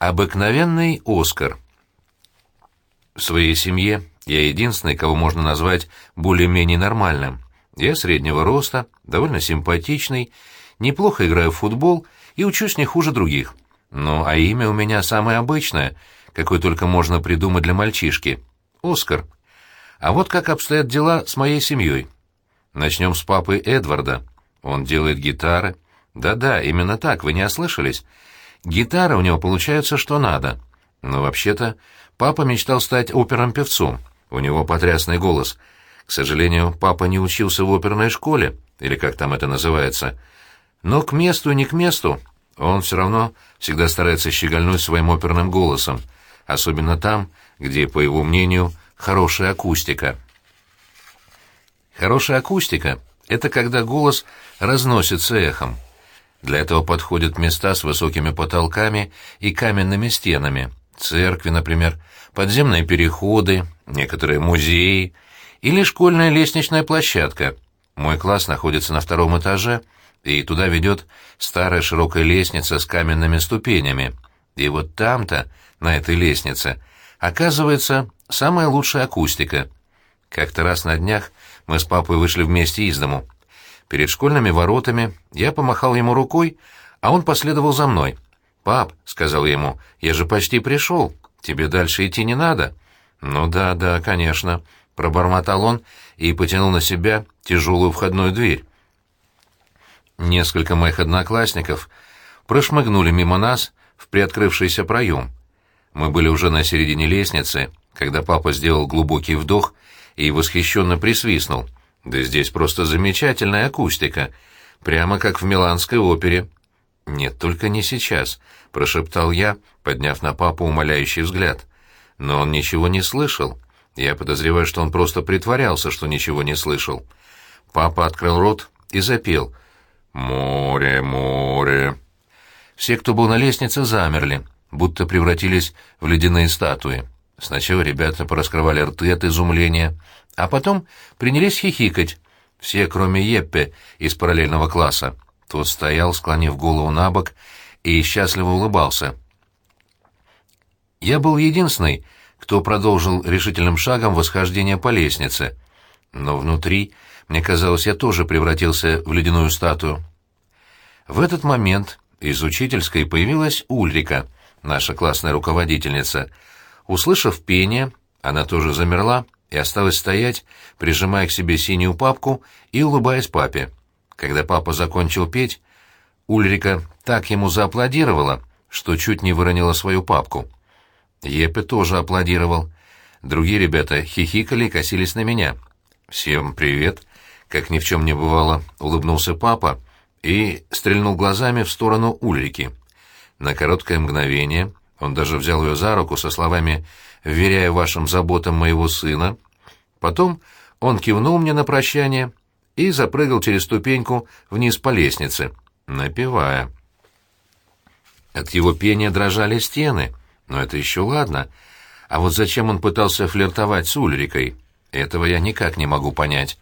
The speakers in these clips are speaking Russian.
Обыкновенный Оскар. В своей семье я единственный, кого можно назвать более-менее нормальным. Я среднего роста, довольно симпатичный, неплохо играю в футбол и учусь не хуже других. Ну, а имя у меня самое обычное, какое только можно придумать для мальчишки — Оскар. А вот как обстоят дела с моей семьей. Начнем с папы Эдварда. Он делает гитары. Да-да, именно так, вы не ослышались. Гитара у него получается что надо. Но вообще-то папа мечтал стать оперным певцом. У него потрясный голос. К сожалению, папа не учился в оперной школе, или как там это называется. Но к месту и не к месту он все равно всегда старается щегольнуть своим оперным голосом, особенно там, где, по его мнению, хорошая акустика. Хорошая акустика — это когда голос разносится эхом. Для этого подходят места с высокими потолками и каменными стенами, церкви, например, подземные переходы, некоторые музеи или школьная лестничная площадка. Мой класс находится на втором этаже, и туда ведет старая широкая лестница с каменными ступенями. И вот там-то, на этой лестнице, оказывается самая лучшая акустика. Как-то раз на днях мы с папой вышли вместе из дому — Перед школьными воротами я помахал ему рукой, а он последовал за мной. «Пап», — сказал ему, — «я же почти пришел. Тебе дальше идти не надо». «Ну да, да, конечно», — пробормотал он и потянул на себя тяжелую входную дверь. Несколько моих одноклассников прошмыгнули мимо нас в приоткрывшийся проем. Мы были уже на середине лестницы, когда папа сделал глубокий вдох и восхищенно присвистнул — да здесь просто замечательная акустика, прямо как в миланской опере. Нет, только не сейчас, прошептал я, подняв на папу умоляющий взгляд. Но он ничего не слышал. Я подозреваю, что он просто притворялся, что ничего не слышал. Папа открыл рот и запел: "Море, море". Все, кто был на лестнице, замерли, будто превратились в ледяные статуи. Сначала ребята пораскрывали рты от изумления, а потом принялись хихикать, все, кроме Еппе из параллельного класса. Тот стоял, склонив голову на бок, и счастливо улыбался. Я был единственный, кто продолжил решительным шагом восхождение по лестнице, но внутри, мне казалось, я тоже превратился в ледяную статую. В этот момент из учительской появилась Ульрика, наша классная руководительница. Услышав пение, она тоже замерла, и осталась стоять, прижимая к себе синюю папку и улыбаясь папе. Когда папа закончил петь, Ульрика так ему зааплодировала, что чуть не выронила свою папку. Епе тоже аплодировал. Другие ребята хихикали и косились на меня. «Всем привет!» — как ни в чем не бывало, улыбнулся папа и стрельнул глазами в сторону Ульрики. На короткое мгновение он даже взял ее за руку со словами вверяя вашим заботам моего сына. Потом он кивнул мне на прощание и запрыгал через ступеньку вниз по лестнице, напевая. От его пения дрожали стены, но это еще ладно. А вот зачем он пытался флиртовать с Ульрикой, этого я никак не могу понять.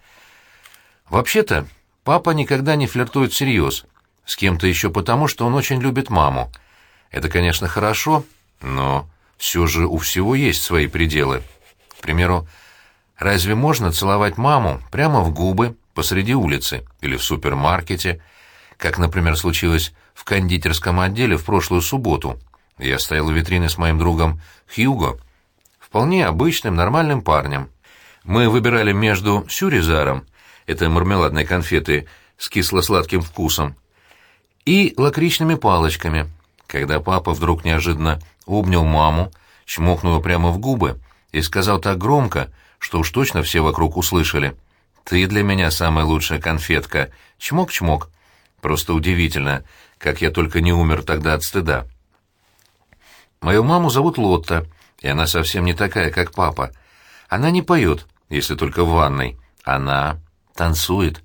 Вообще-то, папа никогда не флиртует всерьез, с кем-то еще потому, что он очень любит маму. Это, конечно, хорошо, но все же у всего есть свои пределы. К примеру, разве можно целовать маму прямо в губы посреди улицы или в супермаркете, как, например, случилось в кондитерском отделе в прошлую субботу? Я стоял у витрины с моим другом Хьюго, вполне обычным, нормальным парнем. Мы выбирали между сюризаром, это мармеладные конфеты с кисло-сладким вкусом, и лакричными палочками, когда папа вдруг неожиданно обнял маму, чмокнул прямо в губы и сказал так громко, что уж точно все вокруг услышали. «Ты для меня самая лучшая конфетка. Чмок-чмок». Просто удивительно, как я только не умер тогда от стыда. Мою маму зовут Лотта, и она совсем не такая, как папа. Она не поет, если только в ванной. Она танцует.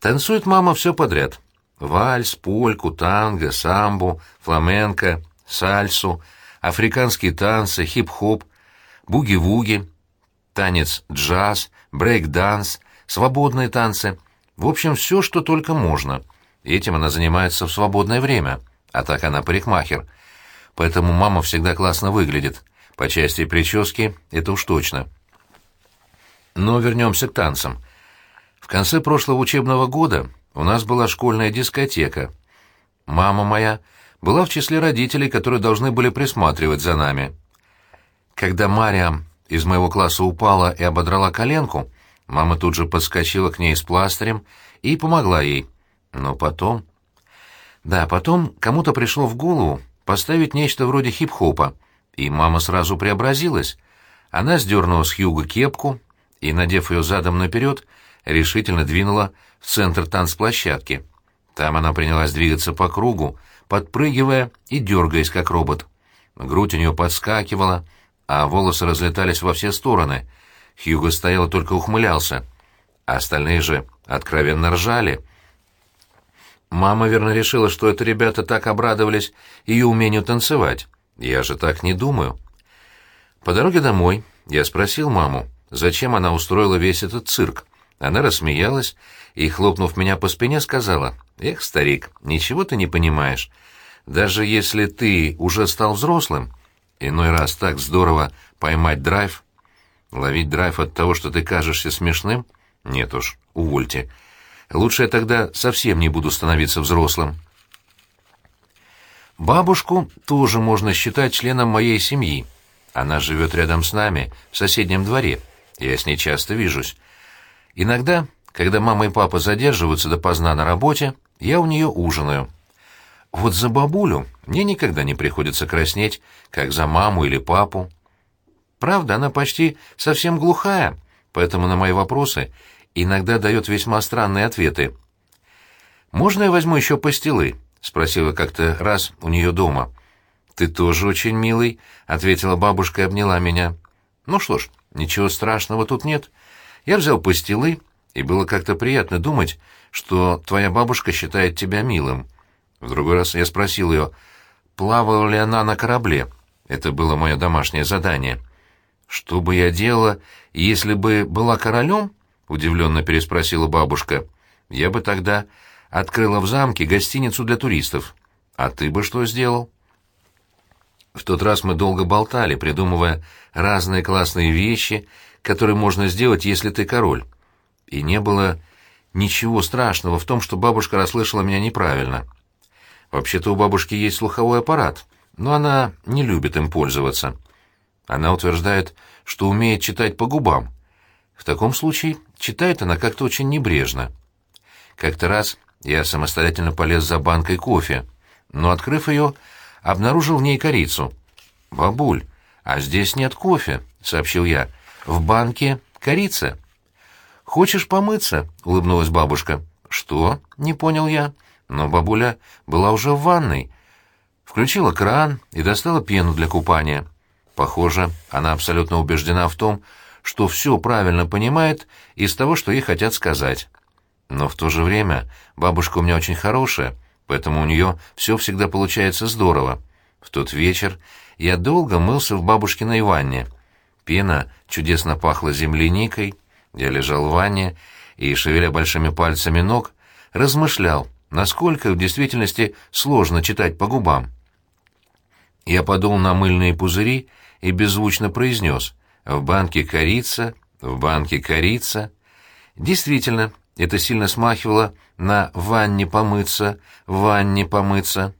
Танцует мама все подряд. Вальс, польку, танго, самбу, фламенко, сальсу, африканские танцы, хип-хоп, буги-вуги, танец джаз, брейк-данс, свободные танцы. В общем, все, что только можно. Этим она занимается в свободное время, а так она парикмахер. поэтому мама всегда классно выглядит. По части прически это уж точно. Но вернемся к танцам. В конце прошлого учебного года у нас была школьная дискотека. Мама моя была в числе родителей, которые должны были присматривать за нами. Когда Мария из моего класса упала и ободрала коленку, мама тут же подскочила к ней с пластырем и помогла ей. Но потом... Да, потом кому-то пришло в голову поставить нечто вроде хип-хопа, и мама сразу преобразилась. Она сдернула с Хьюга кепку и, надев ее задом наперед, решительно двинула в центр танцплощадки. Там она принялась двигаться по кругу, подпрыгивая и дергаясь, как робот. Грудь у нее подскакивала, а волосы разлетались во все стороны. Хьюго стоял и только ухмылялся. Остальные же откровенно ржали. Мама верно решила, что это ребята так обрадовались ее умению танцевать. Я же так не думаю. По дороге домой я спросил маму, зачем она устроила весь этот цирк. Она рассмеялась и, хлопнув меня по спине, сказала, «Эх, старик, ничего ты не понимаешь. Даже если ты уже стал взрослым, иной раз так здорово поймать драйв. Ловить драйв от того, что ты кажешься смешным? Нет уж, увольте. Лучше я тогда совсем не буду становиться взрослым». Бабушку тоже можно считать членом моей семьи. Она живет рядом с нами, в соседнем дворе. Я с ней часто вижусь. Иногда, когда мама и папа задерживаются допоздна на работе, я у нее ужинаю. Вот за бабулю мне никогда не приходится краснеть, как за маму или папу. Правда, она почти совсем глухая, поэтому на мои вопросы иногда дает весьма странные ответы. «Можно я возьму еще пастилы?» — спросила как-то раз у нее дома. «Ты тоже очень милый», — ответила бабушка и обняла меня. «Ну что ж, ничего страшного тут нет. Я взял пастилы, и было как-то приятно думать, что твоя бабушка считает тебя милым. В другой раз я спросил ее, плавала ли она на корабле. Это было мое домашнее задание. «Что бы я делала, если бы была королем?» — удивленно переспросила бабушка. «Я бы тогда открыла в замке гостиницу для туристов. А ты бы что сделал?» В тот раз мы долго болтали, придумывая разные классные вещи, которые можно сделать, если ты король. И не было ничего страшного в том, что бабушка расслышала меня неправильно. Вообще-то у бабушки есть слуховой аппарат, но она не любит им пользоваться. Она утверждает, что умеет читать по губам. В таком случае читает она как-то очень небрежно. Как-то раз я самостоятельно полез за банкой кофе, но, открыв ее, обнаружил в ней корицу. «Бабуль, а здесь нет кофе», — сообщил я. В банке корица. Хочешь помыться? улыбнулась бабушка. Что? Не понял я. Но бабуля была уже в ванной. Включила кран и достала пену для купания. Похоже, она абсолютно убеждена в том, что все правильно понимает из того, что ей хотят сказать. Но в то же время бабушка у меня очень хорошая, поэтому у нее все всегда получается здорово. В тот вечер я долго мылся в бабушкиной ванне — Пена чудесно пахла земляникой. Я лежал в ванне и, шевеля большими пальцами ног, размышлял, насколько в действительности сложно читать по губам. Я подул на мыльные пузыри и беззвучно произнес «В банке корица, в банке корица». Действительно, это сильно смахивало на «ванне помыться», «ванне помыться».